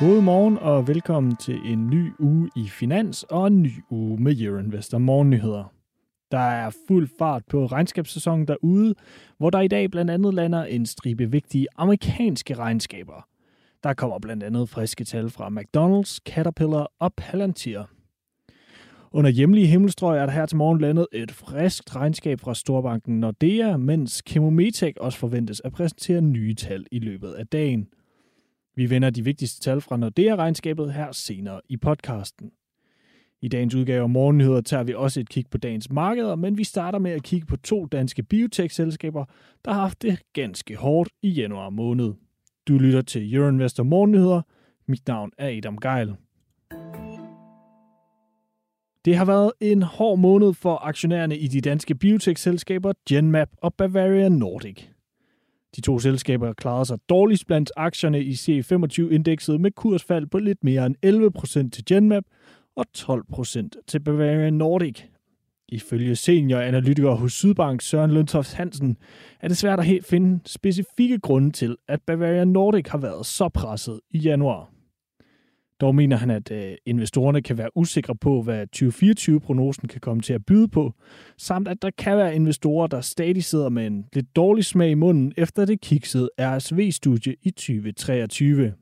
God morgen og velkommen til en ny uge i Finans og en ny uge med Euroinvestor Morgennyheder. Der er fuld fart på regnskabssæsonen derude, hvor der i dag blandt andet lander en stribe vigtige amerikanske regnskaber. Der kommer blandt andet friske tal fra McDonald's, Caterpillar og Palantir. Under hjemlige himmelstrøg er der her til morgen landet et friskt regnskab fra storbanken Nordea, mens Chemometec også forventes at præsentere nye tal i løbet af dagen – vi vender de vigtigste tal fra Nordea-regnskabet her senere i podcasten. I dagens udgave af Morgennyheder tager vi også et kig på dagens markeder, men vi starter med at kigge på to danske biotech-selskaber, der har haft det ganske hårdt i januar måned. Du lytter til Euroinvestor Morgennyheder. Mit navn er Adam Geil. Det har været en hård måned for aktionærerne i de danske biotech-selskaber Genmap og Bavaria Nordic. De to selskaber klarede sig dårligst blandt aktierne i C25-indekset med kursfald på lidt mere end 11% til Genmap og 12% til Bavarian Nordic. Ifølge senioranalytiker hos Sydbank Søren Løntoft Hansen er det svært at helt finde specifikke grunde til, at Bavarian Nordic har været så presset i januar. Dog mener han, at øh, investorerne kan være usikre på, hvad 2024-prognosen kan komme til at byde på, samt at der kan være investorer, der stadig sidder med en lidt dårlig smag i munden efter det kiksede RSV-studie i 2023.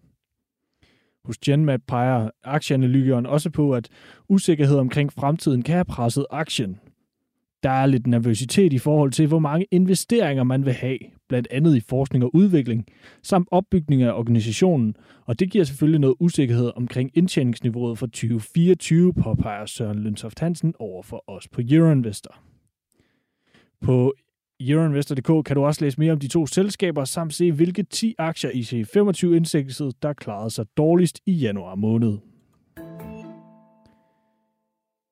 Hos Genmap peger aktieanalytikeren også på, at usikkerhed omkring fremtiden kan have presset aktien. Der er lidt nervøsitet i forhold til, hvor mange investeringer man vil have, blandt andet i forskning og udvikling, samt opbygning af organisationen, og det giver selvfølgelig noget usikkerhed omkring indtjeningsniveauet for 2024, påpeger Søren Lønsoft Hansen over for os på Euroinvestor. På Euroinvestor.dk kan du også læse mere om de to selskaber, samt se hvilke 10 aktier i C25-indsigtelset, der klarede sig dårligst i januar måned.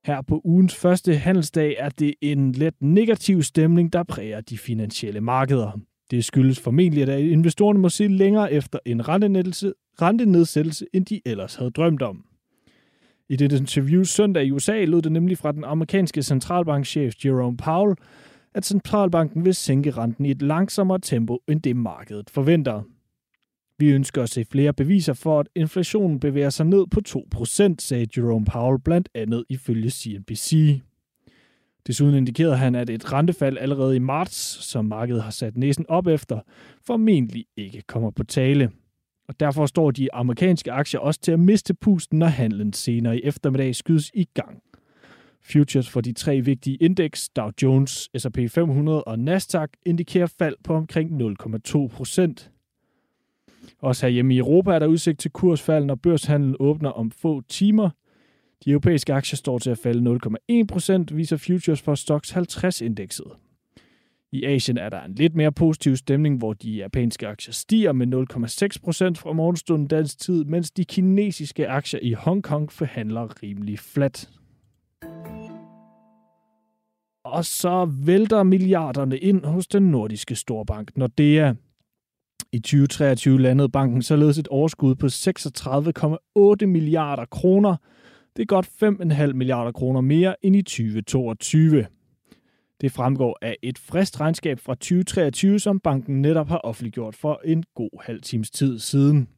Her på ugens første handelsdag er det en let negativ stemning, der præger de finansielle markeder. Det skyldes formentlig, at investorerne må se længere efter en rentenedsættelse, end de ellers havde drømt om. I det interview søndag i USA lød det nemlig fra den amerikanske centralbankchef Jerome Powell, at centralbanken vil sænke renten i et langsommere tempo, end det markedet forventer. Vi ønsker at se flere beviser for, at inflationen bevæger sig ned på 2%, sagde Jerome Powell blandt andet ifølge CNBC. Desuden indikerede han, at et rentefald allerede i marts, som markedet har sat næsen op efter, formentlig ikke kommer på tale. Og derfor står de amerikanske aktier også til at miste pusten, når handlen senere i eftermiddag skydes i gang. Futures for de tre vigtige indeks, Dow Jones, S&P 500 og Nasdaq, indikerer fald på omkring 0,2 procent. Også herhjemme i Europa er der udsigt til kursfald, når børshandlen åbner om få timer. De europæiske aktier står til at falde 0,1%, viser futures for Stocks 50-indekset. I Asien er der en lidt mere positiv stemning, hvor de japanske aktier stiger med 0,6% fra morgenstunden dansk tid, mens de kinesiske aktier i Hongkong forhandler rimelig flat. Og så vælter milliarderne ind hos den nordiske storbank Nordea. I 2023 landede banken således et overskud på 36,8 milliarder kroner. Det er godt 5,5 milliarder kroner mere end i 2022. Det fremgår af et frist regnskab fra 2023, som banken netop har offentliggjort for en god halv times tid siden.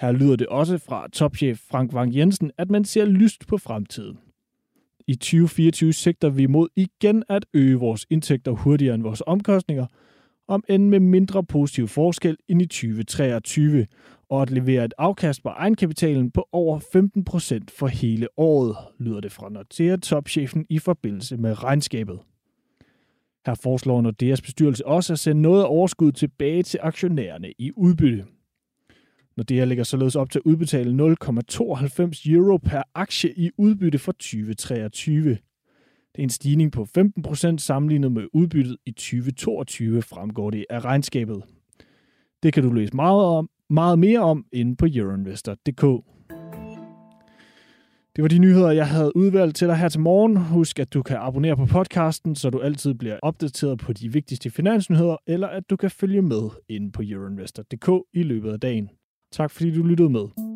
Her lyder det også fra topchef Frank Wang Jensen, at man ser lyst på fremtiden. I 2024 sigter vi mod igen at øge vores indtægter hurtigere end vores omkostninger – om end med mindre positiv forskel end i 2023, og at levere et afkast på egenkapitalen på over 15% for hele året, lyder det fra Nordea topchefen i forbindelse med regnskabet. Her foreslår Nordeas bestyrelse også at sende noget af overskud tilbage til aktionærerne i udbytte. Nordea lægger således op til at udbetale 0,92 euro per aktie i udbytte for 2023. Det er en stigning på 15% sammenlignet med udbyttet i 2022, fremgår det af regnskabet. Det kan du læse meget, om, meget mere om inde på euroinvestor.dk. Det var de nyheder, jeg havde udvalgt til dig her til morgen. Husk, at du kan abonnere på podcasten, så du altid bliver opdateret på de vigtigste finansnyheder, eller at du kan følge med inde på euroinvestor.dk i løbet af dagen. Tak fordi du lyttede med.